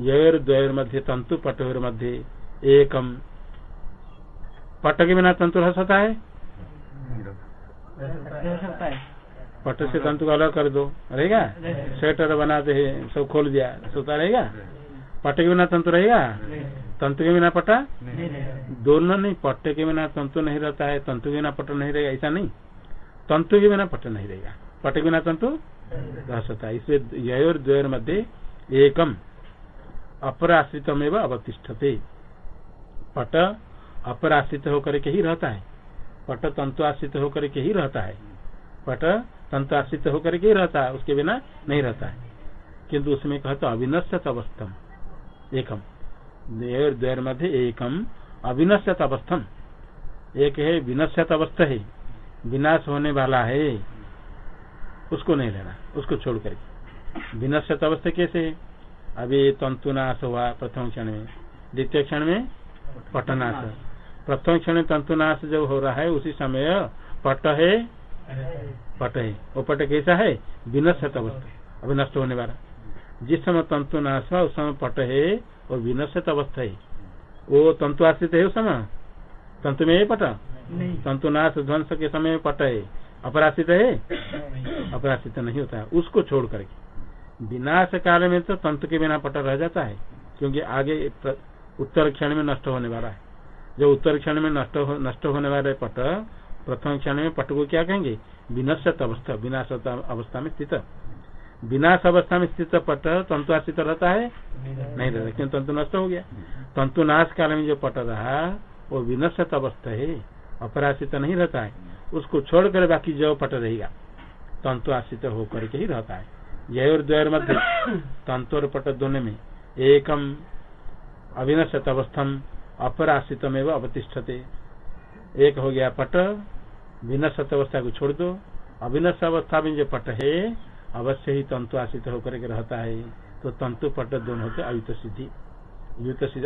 Your द्वयर मध्य तंतु पटोर मध्य एकम पट के बिना तंतु रह सकता है? पट से तंतु को अलग कर दो। रहेगा? स्वेटर बनाते हैं, सब खोल दिया, सोता रहेगा? पट के बिना तंतु रहेगा? तंतु के बिना पटा? दोनों नहीं पट्टे के बिना तंतु नहीं रहता है तंतु के बिना पट नहीं रहेगा, ऐसा नहीं। तंतु के बिना पट नहीं रहेगा। पट के बिना तंतु रह सकता है। इसलिए योर द्वयर मध्य एकम अपराश्रितम एवं अवतिष्ठते। पट अपराश्रित होकर के ही रहता है। पट तंतु आश्रित होकर के ही रहता है। पट तंतु आश्रित होकर के ही रहता है, उसके बिना नहीं रहता है। किंतु उसमें कहते अविनश्यत अवस्थम एकम। द्वैर मध्य एकम अविनश्यत अवस्थम एक है विनश्यत अवस्था है, विनाश होने वाला है। उसको नहीं लेना, उसको छोड़ करके विनश्यत अवस्था कैसे है? अभी तंतुनाश हुआ प्रथम क्षण में। द्वितीय क्षण में पटनाश। प्रथम क्षण में तंतुनाश जब हो रहा है उसी समय पट है पट है। वो पट कैसा है? विनश्यत अवस्था। अभी नष्ट होने वाला। जिस समय तंतुनाश हुआ उस समय पट है और विनश्यत अवस्था है। वो तंतु आश्रित है उस समय? तंतु में है पट? तंतुनाश ध्वंस के समय पट है। अपराश्रित है? अपराश्रित नहीं होता। उसको छोड़ करके। विनाश काल में तो तंतु के बिना पट रह जाता है क्योंकि आगे उत्तर क्षण में नष्ट होने वाला है। जो उत्तर क्षण में नष्ट हो, नष्ट होने वाले पट प्रथम क्षण में पट को क्या कहेंगे? विनश्यत अवस्था विनाश अवस्था में स्थित। विनाश अवस्था में स्थित पट तंतु आश्रित रहता है? नहीं रहता क्यों? तंतु नष्ट हो गया। तंतु नाश काल में जो पट रहा वो विनश्यत अवस्था है अपराश्रित नहीं रहता है। उसको छोड़कर बाकी जो पट रहेगा तंतु आश्रित होकर के ही रहता है। यह मध्य तंतु और पट दोनों में एकम अविनश्यत अवस्थम अपराश्रितम एवं अवतिष्ठते। एक हो गया पट विनश्यत अवस्था को छोड़ दो। अविनश्य अवस्था में जो पट है, अवश्य ही तंतु आश्रित होकर के रहता है। तो तंतु पट दोनों होते अयुत सिद्धि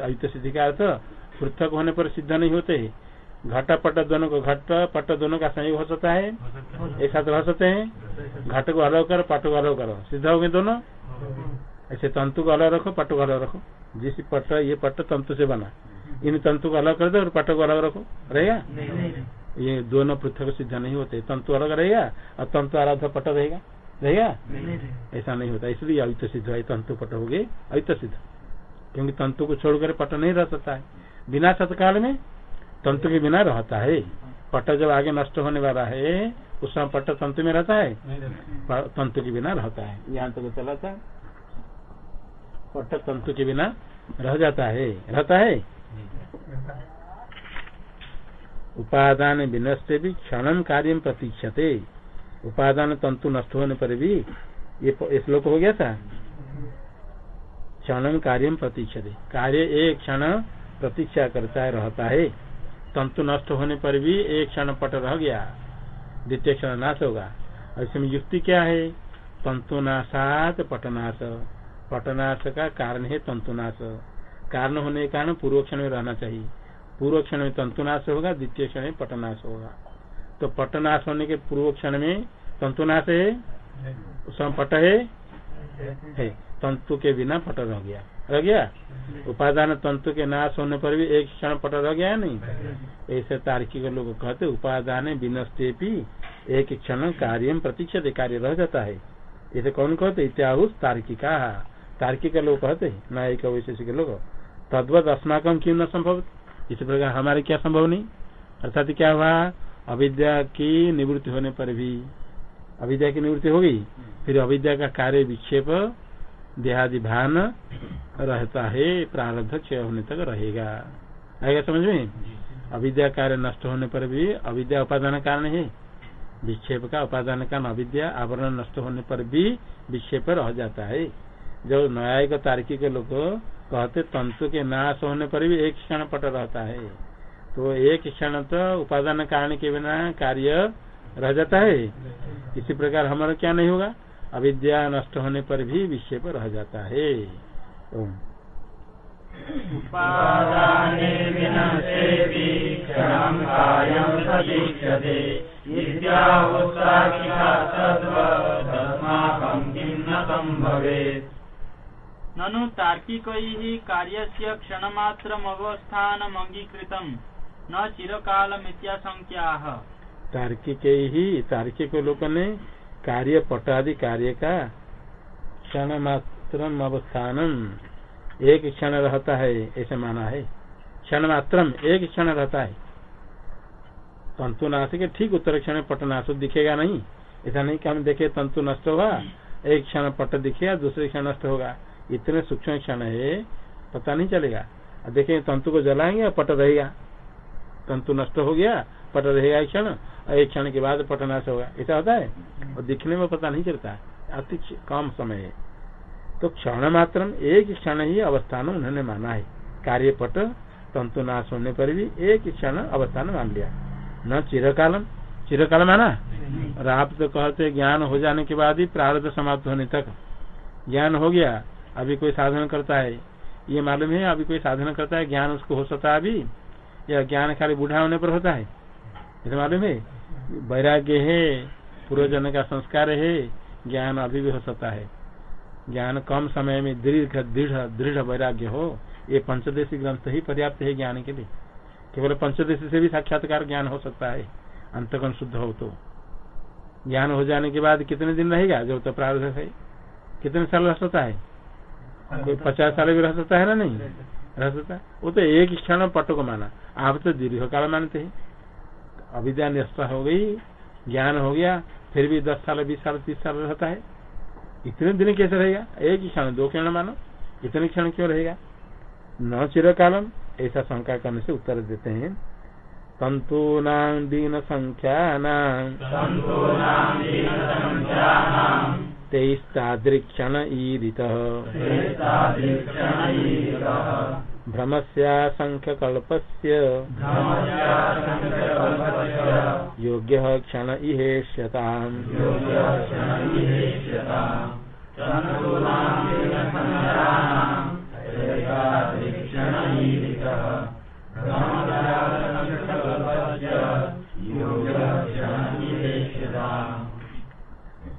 अयुत सिद्धि का अर्थ, पृथक होने पर सिद्ध नहीं होते। घट, पट, दोनों को घट, पट, दोनों का संयोग हो सकता है। एक साथ रह सकते हैं। घट को अलग करो, पट को अलग करो। सिद्ध हो गए दोनों? ऐसे तंतु को अलग रखो, पट को अलग रखो। जिस पट, ये पट तंतु से बना। इन तंतु को अलग कर दो और पट को अलग रखो। रहेगा? ये दोनों पृथक सिद्ध नहीं होते। तंतु अलग रहेगा और तंतु आराध पट रहेगा। रहेगा? ऐसा नहीं होता। इसलिए अयुत सिद्ध है। तंतु पट हो गए। अयुत सिद्ध। क्योंकि तंतु को छोड़कर पट नहीं रह सकता है। बिना सतकाल में तंतु के बिना रहता है। पट जब आगे नष्ट होने वाला है उस समय पट तंतु में रहता है? तंतु के बिना रहता है। यहाँ तक तो चला था। पट तंतु के बिना रह जाता है। रहता है? उपादान विनष्ट भी क्षण कार्य प्रतीक्षते। उपादान तंतु नष्ट होने पर भी ये श्लोक हो गया था? क्षण कार्य प्रतीक्षते। कार्य एक क्षण प्रतीक्षा करता है रहता है। तंतु नष्ट होने पर भी एक क्षण पट रह गया द्वितीय क्षण नाश होगा। इसमें युक्ति क्या है? तंतुनाशात पटनाश। पटनाश का कारण है तंतुनाश कारण होने के कारण पूर्व क्षण में रहना चाहिए। पूर्व क्षण में तंतुनाश होगा द्वितीय क्षण में पटनाश होगा। तो पटनाश होने के पूर्व क्षण में तंतुनाश है? उसमें पट है। तंतु के बिना पट रह गया। रह गया? उपादान तंतु के नाश होने पर भी एक क्षण पट रह गया नहीं? ऐसे तार्किक लोग कहते उपादान विनस्ते भी एक क्षण कार्य प्रतीक्षा कार्य रह जाता है। इसे कौन कहते इत्याहुस तार्किका। तार्किक लोग कहते न्यायिक वैशेषिक लोग, तद्वत अस्माकम क्यों न संभव? इस प्रकार हमारे क्या संभव नहीं? अर्थात क्या हुआ? अविद्या की निवृत्ति होने पर भी, अविद्या की निवृत्ति हो गई। फिर अविद्या का कार्य विक्षेप देहादि भान रहता है प्रारब्ध क्षय होने तक रहेगा। आएगा समझ में? अविद्या कार्य नष्ट होने पर भी अविद्या उपादान कारण है। विक्षेप का उपादान कारण अविद्या आवरण नष्ट होने पर भी विक्षेप रह जाता है। जब न्यायिक तार्किक लोग कहते तंतु के नाश होने पर भी एक क्षण पट रहता है। तो एक क्षण तो उपादान कारण के बिना कार्य रह जाता है। इसी प्रकार हमारा क्या नहीं होगा? अविद्या नष्ट होने पर भी विषय पर रह जाता है। ओम। ननु तार्किकैः कार्यस्य क्षणमात्रमवस्थानमङ्गीकृतम् न चिरकालमित्याशङ्क्याः। तार्किक ही तार्किक लोगों ने कार्य पटादि कार्य का क्षण मात्रम अवस्थानम एक क्षण रहता है, ऐसे माना है। क्षण मात्रम एक क्षण रहता है। तंतु नाश के ठीक उत्तर क्षण पटनाश दिखेगा नहीं। ऐसा नहीं कि हम देखे तंतु नष्ट होगा, एक क्षण पट दिखेगा दूसरे क्षण नष्ट होगा। इतने सूक्ष्म क्षण है, पता नहीं चलेगा। देखेंगे तंतु को जलाएँगे और पट रहेगा? तंतु नष्ट हो गया पट रहेगा एक क्षण और एक क्षण के बाद पटनाश होगा। ऐसा होता है? और दिखने में पता नहीं चलता। अति कम समय है। तो क्षण मात्र एक क्षण ही अवस्थान उन्होंने माना है। कार्य पट तंतु नाश होने पर भी एक क्षण अवस्थान मान लिया। न चिरकालम। चिरकाल माना? और आप तो कहते ज्ञान हो जाने के बाद ही प्रारब्ध समाप्त होने तक। ज्ञान हो गया अभी कोई साधन करता है। ये मालूम है अभी कोई साधन करता है ज्ञान उसको हो सकता है अभी। या ज्ञान खाली बूढ़ा होने पर होता है। इसे मालूम है वैराग्य है पूर्वजन का संस्कार है, ज्ञान अभी भी हो। सकता है ज्ञान कम समय में दीर्घ, दृढ़ दृढ़ वैराग्य हो, ये पंचदेशी ग्रंथ ही पर्याप्त है ज्ञान के लिए। केवल पंचदेशी से भी साक्षात्कार ज्ञान हो सकता है अंतकन शुद्ध हो तो। ज्ञान हो जाने के बाद कितने दिन रहेगा जब तो प्रारंभ है? कितने साल रह सकता है? कोई पचास साल भी रह सकता है ना नहीं? रह सकता वो तो एक क्षण पट को माना। आप तो दीर्घ काल मानते हैं। अविद्या निष्ठा हो गई ज्ञान हो गया फिर भी दस साल बीस साल तीस साल रहता है। इतने दिन कैसे रहेगा? एक ही क्षण दो क्षण मानो। इतने क्षण क्यों रहेगा? न चिरकालम ऐसा शंका करने से उत्तर देते हैं। तंतूना दीन संख्या तेईस्तादृक्षण ईरित भ्रमस्यासंख्यकल्पस्य योग्य क्षण इहेष्यताम्।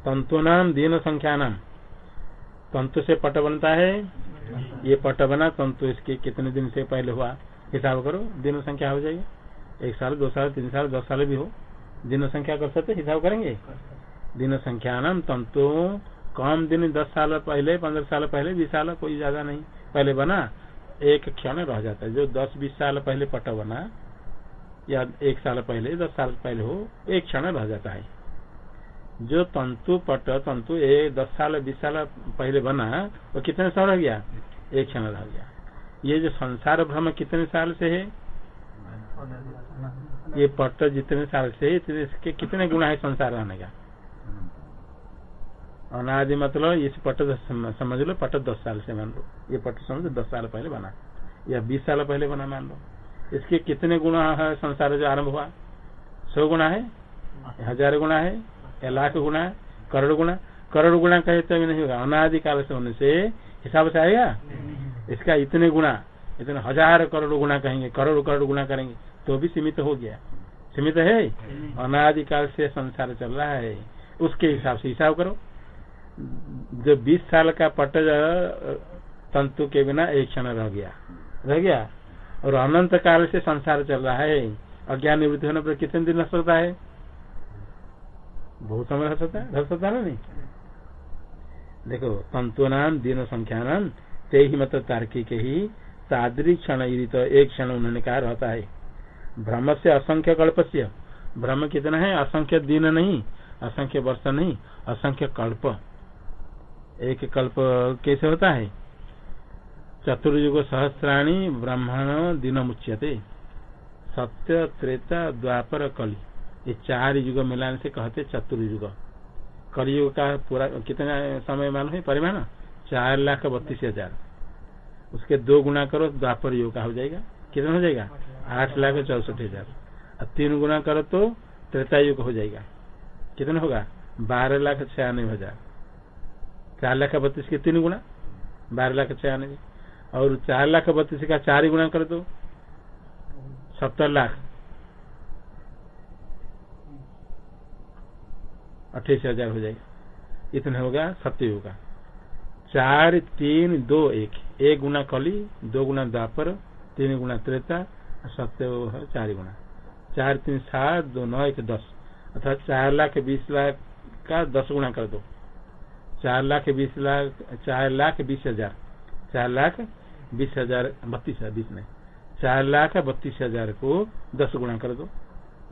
तंतुनाम दीन संख्या नाम तंतु से पट बनता है। ये पट बना तंतु इसके कितने दिन से पहले हुआ? हिसाब करो, दिन संख्या हो जाएगी। एक साल, दो साल, तीन साल, दस साल भी हो। दिन संख्या कर सकते हिसाब करेंगे? दिन संख्या नाम तंतु कम दिन, दस साल पहले, पंद्रह साल पहले, बीस साल, कोई ज़्यादा नहीं। पहले बना, एक क्षण रह जाता है। जो दस, बीस साल पहले पट बना, या एक साल पहले, दस साल पहले हो, एक क्षण रह जाता है। जो तंतु पट, तंतु ये दस साल, बीस साल पहले बना वो कितने साल रह गया? एक क्षण रह गया। ये जो संसार भ्रम कितने साल से है? ये पट जितने साल से इतने इसके कितने गुना है संसार रहने का? अनादि मतलब इस पट समझ लो, पट दस साल से मान लो। ये पट समझ दस साल पहले बना। या बीस साल पहले बना मान लो। इसके कितने गुणा है संसार जो आरंभ हुआ? सौ गुणा है? हज़ार गुणा है? लाख गुणा करोड़ गुणा करोड़ गुणा कहे तो भी नहीं होगा अनादि काल से होने से हिसाब से आएगा इसका इतने गुणा इतने हज़ार करोड़ गुणा कहेंगे करोड़ करोड़ गुणा करेंगे तो भी सीमित हो गया सीमित है अनादि काल से संसार चल रहा है उसके हिसाब से हिसाब करो जो 20 साल का पट तंतु के बिना एक क्षण रह गया रह गया और अनंत काल से संसार चल रहा है अज्ञान निवृत्ति होने पर कितने दिन रह सकता है है? सकता है ना नहीं? देखो तंतु नाम दिन संख्या नाम ते ही मत तार्किक ही तादरी क्षण तो एक क्षण उन्होंने कहा रहता है। भ्रम से असंख्य कल्प से भ्रम कितना है? असंख्य दिन नहीं असंख्य वर्ष नहीं असंख्य कल्प। एक कल्प कैसे होता है? चतुर्युग सहस्राणी ब्राह्मण दिन मुच्यते सत्य त्रेता द्वापर कली। ये चार युग मिलाने से कहते चतुर्युग कलयुग का पूरा कितना समय मालूम है? परिमाण? चार लाख बत्तीस हज़ार। उसके दो गुना करो, द्वापर युग का हो जाएगा। कितना हो जाएगा? आठ लाख चौसठ हज़ार। और तीन गुना करो तो त्रेता युग हो जाएगा। कितना होगा? बारह लाख छियानवे हज़ार। चार लाख बत्तीस के तीन गुना बारह लाख छियानवे। और चार लाख बत्तीस का चार गुना कर दो सत्तर लाख। अट्ठाईस हज़ार हो जाएगा। इतना होगा, सत्य होगा। चार, तीन, दो, एक। एक गुना कली, दो गुना द्वापर तीन गुना त्रेता, सत्य चार गुना चार, तीन, सात, दो, नौ, एक, दस। अर्थात चार लाख बीस लाख का दस गुना कर दो। चार लाख बीस लाख, चार लाख बीस हज़ार। चार लाख बीस हज़ार, बत्तीस हज़ार, बीस नहीं। चार लाख बत्तीस हज़ार को दस गुना कर दो।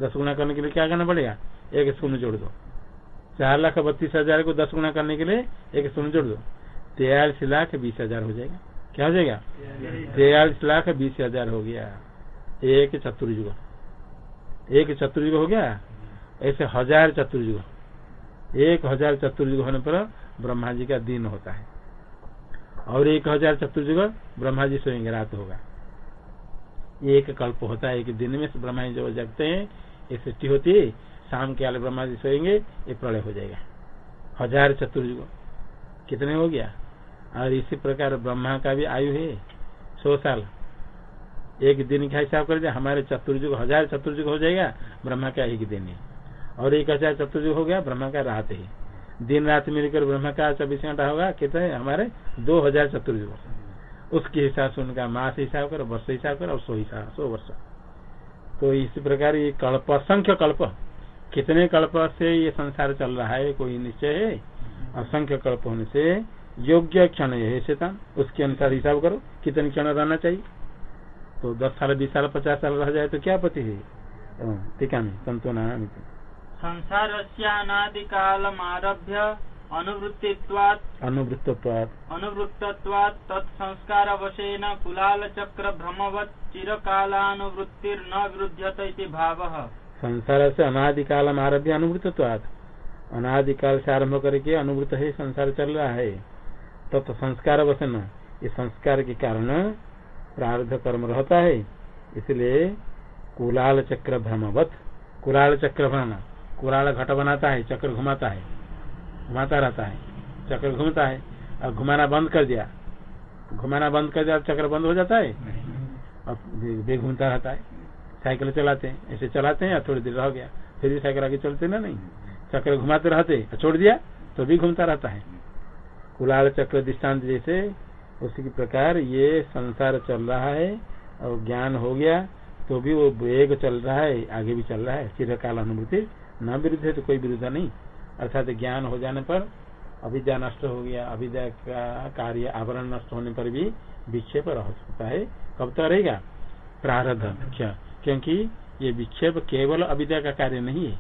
दस गुना करने के लिए क्या करना पड़ेगा? एक शून्य जोड़ दो। चार लाख बत्तीस हज़ार को दस गुना करने के लिए एक शून्य जोड़ दो। तेयालीस लाख बीस हज़ार हो जाएगा। क्या हो जाएगा? तेयालीस लाख बीस हज़ार हो गया। एक चतुर्युग एक चतुर्युग हो गया। ऐसे हज़ार चतुर्युग एक हज़ार चतुर्युग होने पर ब्रह्मा जी का दिन होता है। और एक हज़ार चतुर्युग ब्रह्मा जी सोएँगे रात होगा। एक कल्प होता है एक दिन में ब्रह्मा जी जब जगते हैं ये सृष्टि होती है शाम के आले ब्रह्मा जी सोएँगे, ये प्रलय हो जाएगा। हज़ार चतुर्युग। कितने हो गया? और इसी प्रकार ब्रह्मा का भी आयु है सौ साल। एक दिन का हिसाब कर दिया हमारे चतुर्युग, हज़ार चतुर्युग हो जाएगा, ब्रह्मा का एक दिन है। और एक हज़ार चतुर्युग हो गया, ब्रह्मा का रात है। दिन रात मिलकर ब्रह्मा का चौबीस घंटा होगा, कितने? हमारे दो हज़ार चतुर्युग। उसके हिसाब से उनका मास हिसाब कर, वर्ष हिसाब कर, और सौ हिसाब, सौ वर्ष। तो इसी प्रकार ये कल्प, असंख्य कल्प। कितने कल्प से ये संसार चल रहा है कोई निश्चय है? असंख्य कल्प होने से योग्य क्षण है शैतान। उसके अनुसार हिसाब करो कितने क्षण रहना चाहिए। तो दस साल बीस साल पचास साल रह जाए तो क्या पति है? टीका में संतोना संसार अनादिकालमारभ्य अनुवृत्तित्वात् अनुवृत्तत्वात्। अनुवृत्तत्वात् तत्संस्कारवशेन कुलालचक्र भ्रमवत् चिरकालानुवृत्तिर्न विरुध्यत इति भावः। संसार से अनादिकाल आरभ्य अनुवृत्तत्वात् अनादिकाल से आरंभ करके अनुवृत्त है संसार चल रहा है। तत् संस्कार वसन ये संस्कार के कारण प्रार्ध कर्म रहता है। इसलिए कुलाल चक्र भ्रमवत। कुलाल चक्र भ्रम। कुलाल घट बनाता है चक्र घुमाता है। घुमाता रहता है। चक्र घूमता है। और घुमाना बंद कर दिया। घुमाना बंद कर दिया चक्र बंद हो जाता है। और घूमता रहता है। साइकिल चलाते हैं। ऐसे चलाते हैं थोड़ी देर रह गया। फिर भी साइकिल आगे चलते ना नहीं। चक्र घुमाते रहते छोड़ दिया तो भी घूमता रहता है। कुलाल चक्र दृष्टांत जैसे, उसी प्रकार ये संसार चल रहा है, और ज्ञान हो गया तो भी वो वेग चल रहा है, आगे भी चल रहा है। चिरकाल अनुभूति, न विरुद्ध है तो कोई विरुद्ध नहीं। अर्थात ज्ञान हो जाने पर अविद्या नष्ट हो गया। अविद्या का कार्य आवरण नष्ट होने पर भी विक्षेप रह सकता है। कब तक रहेगा? प्रारब्ध। क्या क्योंकि ये विक्षेप केवल अविद्या का कार्य नहीं है।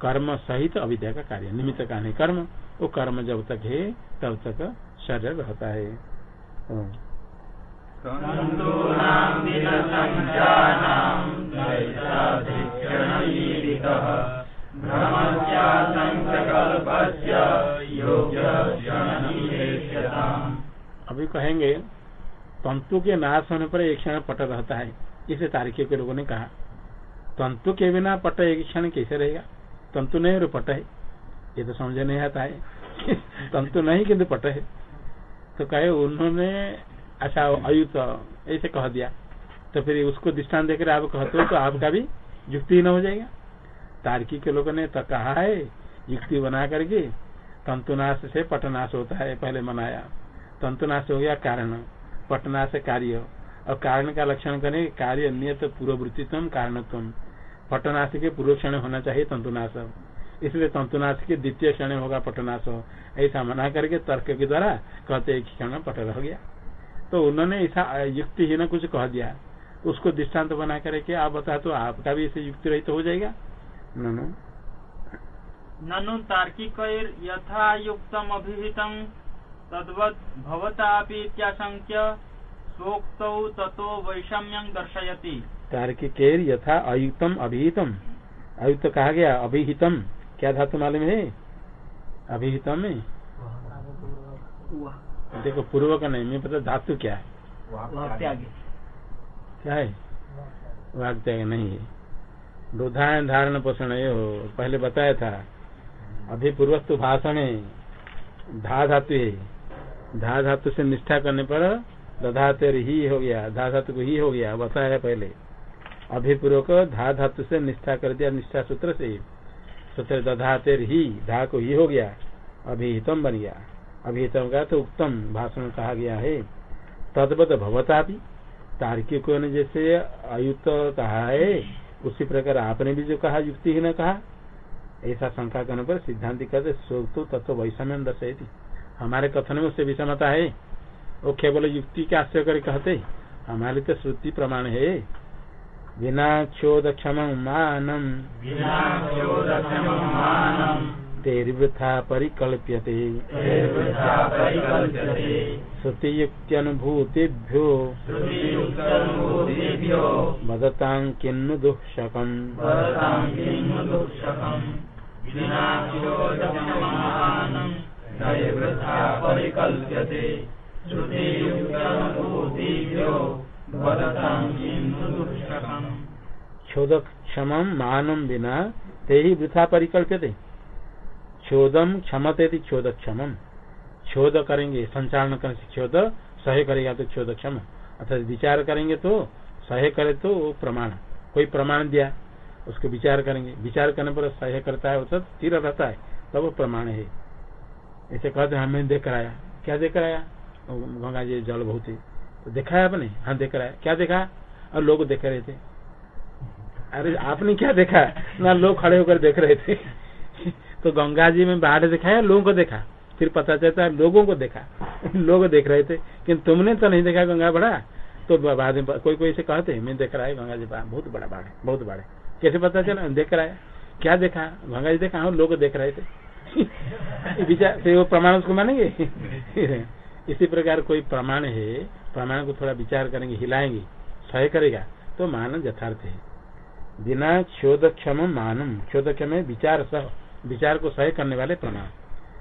कर्म सहित अविद्या का कार्य निमित्त का नहीं। कर्म वो कर्म जब तक है तब तक शरीर रहता है। अभी कहेंगे तंतु के नाश होने पर एक क्षण पट रहता है। इसे तारीख के लोगों ने कहा। तंतु के बिना पट एक क्षण कैसे रहेगा? तंतु नहीं और पट है। ये तो समझ नहीं आता है। तंतु नहीं किन्तु पट है। तो कहे, उन्होंने अच्छा अयुत ऐसे कह दिया। तो फिर उसको दृष्टान देकर आप कहते हो तो आपका भी युक्ति न हो जाएगा। तार्किक के लोगों ने तो कहा है, युक्ति बना करके तंतुनाश से पटनाश होता है, पहले मनाया। तंतुनाश हो गया कारण। पटनाश कार्य। और कारण का लक्षण करें, कार्य नियत पूर्ववृत्तित्व कारणत्व। पटनाश के पूर्व क्षण होना चाहिए तंतुनाश इसलिए तंतुनाश के द्वितीय क्षण होगा पटनाश ऐसा मना करके तर्क के द्वारा कहते एक क्षण पट रह गया। तो उन्होंने ऐसा युक्ति ही न कुछ कह दिया। उसको दृष्टांत बना करके आप बता तो आपका भी ऐसे युक्ति रहित तो हो जाएगा। ननु। ननु तार्किक यथा युक्तम अभिहितम तद्वत इत्याशंक्य स्वोक्त ततो वैषम्यं दर्शयति। तार्किक यथा अयुक्तम अभिहितम। अयुक्त कहा गया अभिहितम। क्या धातु मालूम है? अभिहितम में देखो पूर्व का नहीं मैं पता धातु क्या है। क्या है? वाक त्याग नहीं है। दोधायन धारण पोषण ये हो पहले बताया था। अभी पूर्वस्तु भाषण है। धा धातु है। धा धातु से निष्ठा करने पर दधातेर ही हो गया धा धातु को ही हो गया बताया पहले। अभिपूर्वक धा धातु से निष्ठा कर दिया, निष्ठा सूत्र से। सूत्र दधातेर ही, धा को ही हो गया, अभिहितम बन गया। अभिहितम का तो उत्तम भाषण कहा गया है। तद्वत भवता भी तार्किकों ने जैसे अयुक्त कहा है, उसी प्रकार आपने भी जो कहा, युक्ति ही न कहा। ऐसा शंका करने पर सिद्धांत कहते सोतो तत्व वैषम्य दर्शयती हमारे कथन में उससे विषमता है। वो केवल युक्ति के आश्रय कर कहते हमारे तो श्रुति प्रमाण है। विना क्षोध क्षम मानम। तेर्वृथा परिकल्प्यते। श्रुतियुक्त्यनुभूतिभ्यो। वदतां किन्नु दुःशकम् क्षोध क्षम मानम बिना ते ही वृथा परिकल्प्यते। क्षोदम क्षमते क्षोध क्षम क्षोध करेंगे, संचालन करने से क्षोध सह करेगा तो क्षोध क्षम अर्थात विचार करेंगे तो सह करे तो वो प्रमाण। कोई प्रमाण दिया, उसको विचार करेंगे। विचार करने पर सह करता है, अर्थात स्थिर रहता है, तब वो प्रमाण है। ऐसे कहते हमें देख कराया। क्या देख कराया? गंगा जी जल बहुत है। तो देखा है आपने? हाँ देख रहा है। क्या देखा? और लोग देख रहे थे। अरे, आपने क्या देखा? ना, लोग खड़े होकर देख रहे थे। तो गंगा जी में बाढ़ दिखाया लोगों को देखा? फिर पता चलता लोगों को देखा। लोग देख रहे थे। किन्तु तुमने तो नहीं देखा गंगा बड़ा। तो बाद में कोई कोई से कहते मैं देख रहा है गंगा जी बहुत बड़ा बाढ़ है, बहुत बाढ़ है। कैसे पता चला? देख रहा है। क्या देखा? गंगा जी देखा? हाँ लोग देख रहे थे। विचार वो प्रमाण उसको मानेंगे? इसी प्रकार कोई प्रमाण है, प्रमाण को थोड़ा विचार करेंगे, हिलाएँगे सह करेगा तो मान यथार्थ है। बिना क्षोध क्षम मानम क्षोध क्षम विचार सह, विचार को सह करने वाले प्रमाण।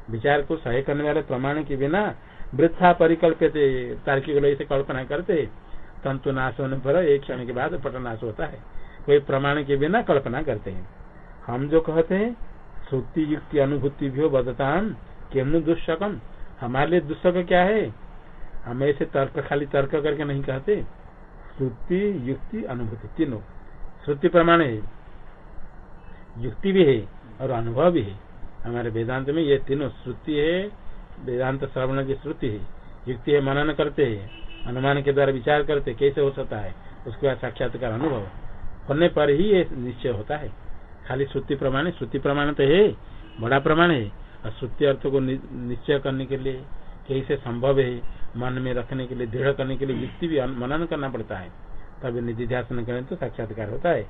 विचार को सह करने वाले प्रमाण के बिना वृथा परिकल्प तार्किक लोग कल्पना करते, तंतु नाश होने पर एक क्षण के बाद पटनाश होता है। कोई प्रमाण के बिना कल्पना करते हैं। हम जो कहते हैं श्रुति युक्ति अनुभूति भी हो बदताम, केमनु दुष्कम हमारे लिए दुष्क क्या है? हम ऐसे तर्क, खाली तर्क करके नहीं कहते। श्रुति, युक्ति, अनुभूति, तीनों। श्रुति प्रमाण है। युक्ति भी है और अनुभव भी है। हमारे वेदांत में ये तीनों श्रुति है। वेदांत श्रवण की श्रुति है। युक्ति है, मनन करते है। अनुमान के द्वारा विचार करते कैसे हो सकता है? उसके बाद साक्षात्कार अनुभव। होने पर ही ये निश्चय होता है। खाली श्रुति प्रमाण श्रुति प्रमाण तो है। बड़ा प्रमाण है। श्रुति अर्थ को निश्चय करने के लिए कैसे संभव है, मन में रखने के लिए, दृढ़ करने के लिए युक्ति भी मनन करना पड़ता है। तभी निधि ध्यान करें तो साक्षात्कार होता है।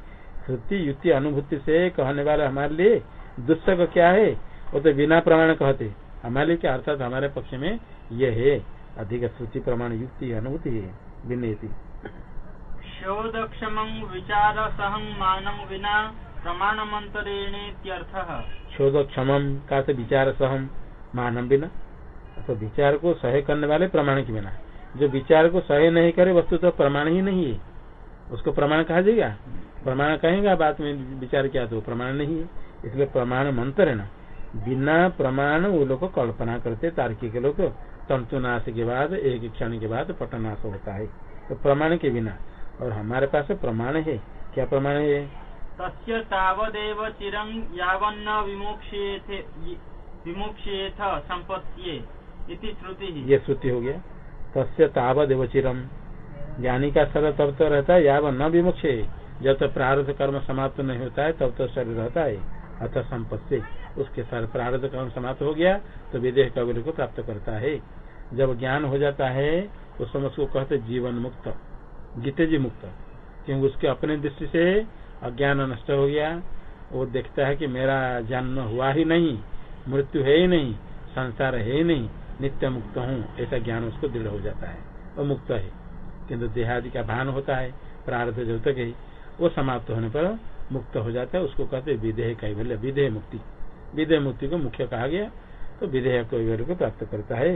श्रुति युक्ति अनुभूति से कहने वाले हमारे लिए दुष्क क्या है? वो तो बिना प्रमाण कहते। हमारे लिए क्या? अर्थात हमारे पक्ष में यह है। अधिक श्रुति प्रमाण युक्ति अनुभूति है। विनती शोधक्षम विचार सहं मानम विना प्रमाण शोध क्षम का से विचार सहम मानम बिना तो विचार को सह करने वाले प्रमाण के बिना। जो विचार को सह नहीं करे, वस्तु तो प्रमाण ही नहीं है। उसको प्रमाण कहा जाएगा? प्रमाण कहेगा बात में विचार किया तो प्रमाण नहीं है। इसलिए प्रमाण मंत्र है ना। बिना प्रमाण वो लोग कल्पना करते, तार्किक लोग। तंतुनाश के बाद, एक क्षण के बाद पटनाश होता है। तो प्रमाण के बिना। और हमारे पास प्रमाण है। क्या प्रमाण है? तस्य तावदेव चिरं यावन्न विमुक्षेथे इति श्रुति। ये श्रुति हो गया। तस्य तावदेव चिरम ज्ञानी का शरीर तब तो रहता है यावन न विमुक्षे जब तक प्रारब्ध कर्म समाप्त नहीं होता है, तब तो शरीर रहता है। अतः संपत्ति उसके साथ प्रारब्ध कर्म समाप्त हो गया तो विदेह कबीर को प्राप्त करता है। जब ज्ञान हो जाता है उस समय उसको कहते जीवन मुक्त। गीते जी मुक्त। क्योंकि उसके अपने दृष्टि से अज्ञान नष्ट हो गया, वो देखता है कि मेरा जन्म हुआ ही नहीं, मृत्यु है ही नहीं, संसार है ही नहीं, नित्य मुक्त हूँ, ऐसा ज्ञान उसको दृढ़ हो जाता है, वो मुक्त है। किंतु देहादि का भान होता है प्रार्थ जब तक है, वो समाप्त होने पर मुक्त हो जाता है, उसको कहते विदेह कैवल्य विदेह मुक्ति। विधेय मुक्ति को मुख्य कहा गया तो विदेह कैवल्य को प्राप्त करता है।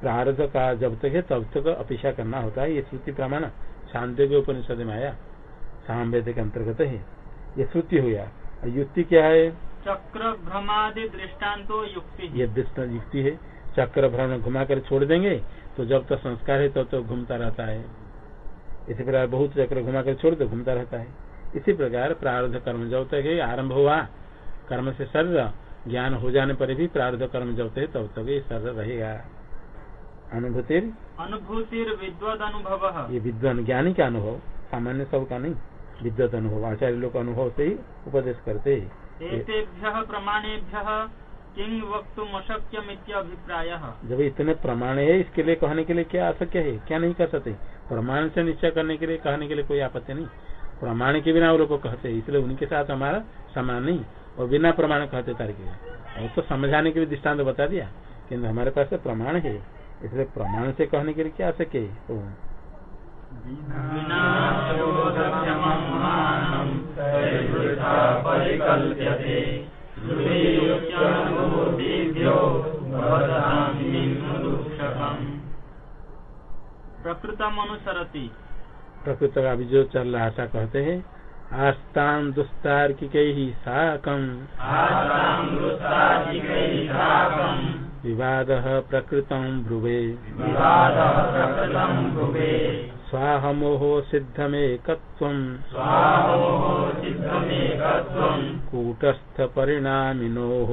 प्रार्थ का जब तक है, तब तक अपेक्षा करना होता है, ये श्रुति प्रमाण शांति के उपनिषद में आया। सामवेद के अंतर्गत है। ये श्रुति हो गया। युक्ति क्या है? चक्र भ्रमादि दृष्टान्तो युक्ति। ये युक्ति है। चक्र भ्रमण घुमा कर छोड़ देंगे तो जब तक संस्कार है तब तो घूमता रहता है। इसी प्रकार बहुत चक्र घुमा कर छोड़ दो घूमता रहता है। इसी प्रकार प्रारब्ध कर्म जब तक आरंभ हुआ कर्म से शरीर ज्ञान हो जाने पर भी प्रारब्ध कर्म जब तक तब तक ये शरीर रहेगा। अनुभूतिर? अनुभूतिर विद्वद अनुभव ये विद्वान ज्ञानी का अनुभव सामान्य सब का नहीं। विद्वत अनुभव आचार्य लोग अनुभव से ही उपदेश करते हैं। प्रमाणेभ्यः किं वक्तुम् अशक्यम् जब इतने प्रमाण है इसके लिए कहने के लिए क्या अशक्य है? क्या नहीं कर सकते? प्रमाण से निश्चय करने के लिए कहने के लिए कोई आपत्ति नहीं। प्रमाण के बिना वो लोग कहते हैं इसलिए उनके साथ हमारा समान नहीं। और बिना प्रमाण कहते तार्किक और तो समझाने के लिए दृष्टांत बता दिया किन्तु हमारे पास तो प्रमाण है। इसलिए प्रमाण से कहने के लिए क्या अशक्य है? प्रकृतम् अनुसरति प्रकृत का अभी जो चल रहा ऐसा कहते हैं आस्तान दुस्तार्किक ही साकम। आसाम् दुस्साहिकैः साकम्। विवाद प्रकृतम ब्रुवे स्वाहमोहो सिद्धमेकत्वं कूटस्थपरिणामिनोः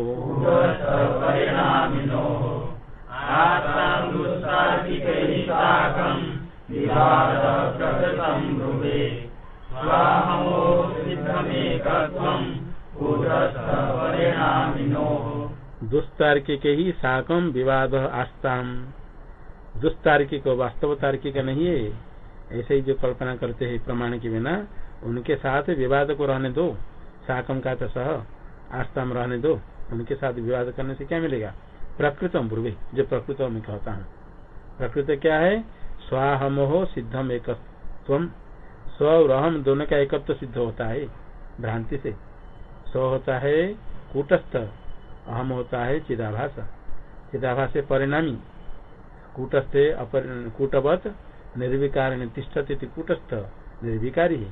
दुस्तार्किक ही साकम विवाद आस्ताम। दुस्तार्किक वास्तव तार्किक नहीं है। ऐसे ही जो कल्पना करते हैं प्रमाण के बिना, उनके साथ विवाद को रहने दो, साकम का तो सह आस्था रहने दो, उनके साथ विवाद करने से क्या मिलेगा? प्रकृतम ब्रुवे, जो प्रकृत में कहता हूँ। प्रकृत क्या है? स्वाहमोह सिद्धम एक स्व और अहम दोनों का एकत्व सिद्ध होता है, भ्रांति से। स्व होता है कूटस्थ, अहम होता है चिदाभास। से परिणामी। कूटस्थ कूटवत निर्विकार तिष्ठते कूटस्थ, निर्विकारी है।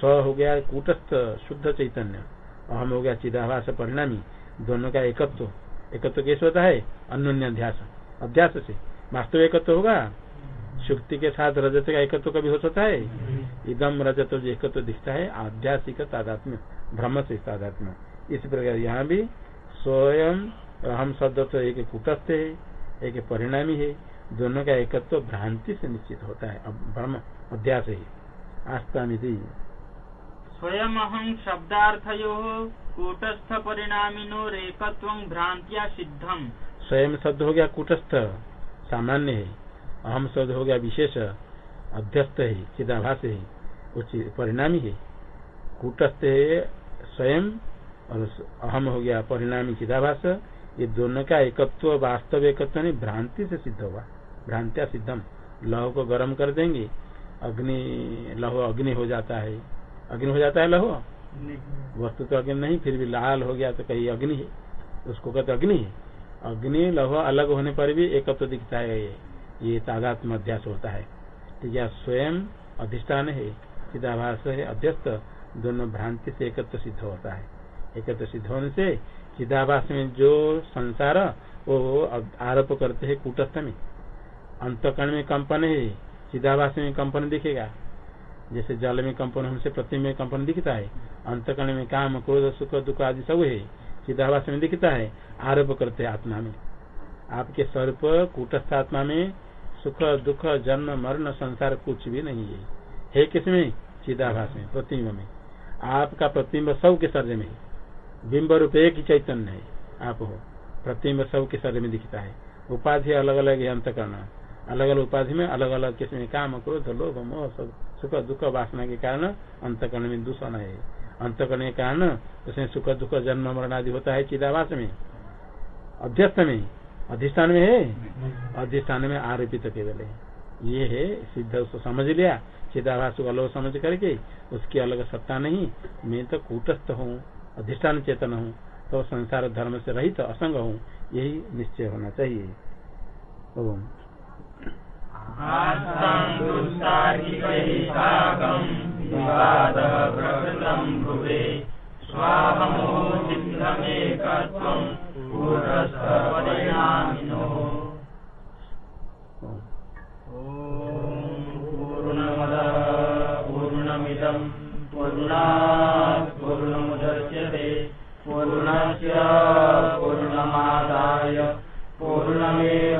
स्व हो गया कूटस्थ, शुद्ध चैतन्य। अहम हो गया चिदाभास परिणामी, दोनों का एकत्व। एकत्व कैसे होता है, अन्योन्य अध्यास। अध्यास से। वास्तव एकत्व होगा? शुक्ति के साथ रजत का एकत्व कभी हो सकता है? इदम रजत जो एकत्व दिखता है आध्यात्मिक तादात्म्य भ्रम से तादात्म्य। इस प्रकार यहाँ भी स्वयं और हम शब्द तो एक कूटस्थ है, एक परिणामी है। दोनों का एकत्व भ्रांति से निश्चित होता है। अब भ्रम अध्यास है। आस्था स्वयं मिति स्वयमहं शब्दार्थयोः कूटस्थपरिणामिनोरेकत्वं भ्रान्त्या सिद्धम्। स्वयं शब्द हो गया कूटस्थ सामान्य है। अहम शब्द हो गया विशेष अध्यस्त है चिदाभास है उच्च परिणामी है। कूटस्थ है स्वयं और अहम हो गया परिणामी चिदाभास। ये दोनों का एकत्व वास्तव एकत्व नहीं भ्रांति से सिद्ध हुआ। भ्रांत्या सिद्धम। लौह को गर्म कर देंगे अग्नि लौह अग्नि हो जाता है। अग्नि हो जाता है लौह? वस्तु तो अग्नि नहीं फिर भी लाल हो गया तो कहीं अग्नि है। उसको कहते अग्नि है। अग्नि लौह अलग होने पर भी एकत्व दिखता है ये, ये तादात्म अध्यास होता है। ठीक है स्वयं अधिष्ठान है चिदाभास है अध्यस्त। दोनों भ्रांति से एकत्व सिद्ध होता है। एकत्व सिद्ध होने से चिदाभास में जो संसार, वो आरोप करते हैं कूटस्थ में। अंतकरण में कंपन है, चिदाभास में कंपन दिखेगा। जैसे जल में कंपन हमसे पृथ्वी में कंपन दिखता है, अंतकरण में काम, क्रोध, सुख, दुख आदि सब है, चिदाभास में दिखता है, आरोप करते हैं आत्मा में। आपके स्वरूप कूटस्थ आत्मा में सुख, दुख, जन्म, मरण, संसार कुछ भी नहीं है। है किसमें? चिदाभास में, प्रतिबिंब में। आपका प्रतिम्ब सब के शरीर में बिंब रूप एक ही चैतन्य है। आप हो। प्रतिबिंब सब के शरीर में दिखता है। उपाधि अलग अलग है अंत अंतकरण। अलग अलग उपाधि में अलग अलग किस्म काम, क्रोध, लोभ, मोह, सब सुख, दुख, वासना के कारण अंतकरण में दूषण है। अंतकरण के कारण उसमें सुख, दुख, जन्म, मरण आदि होता है चिदावास में। अध्यस्त में। अधिष्ठान में है। अधिष्ठान में आरोपित केवल है। ये है, सिद्ध उसको समझ लिया। चिदाभास को अलग समझ करके उसकी अलग सत्ता नहीं। मैं तो कूटस्थ हूँ। अधिष्ठान चेतन हूँ तो संसार धर्म से रहित तो असंग हूँ यही निश्चय होना चाहिए। ओम। पूर्णमिदम् पूर्णात् पूर्णमुदच्यते पूर्णमादाय पूर्णमेवावशिष्यते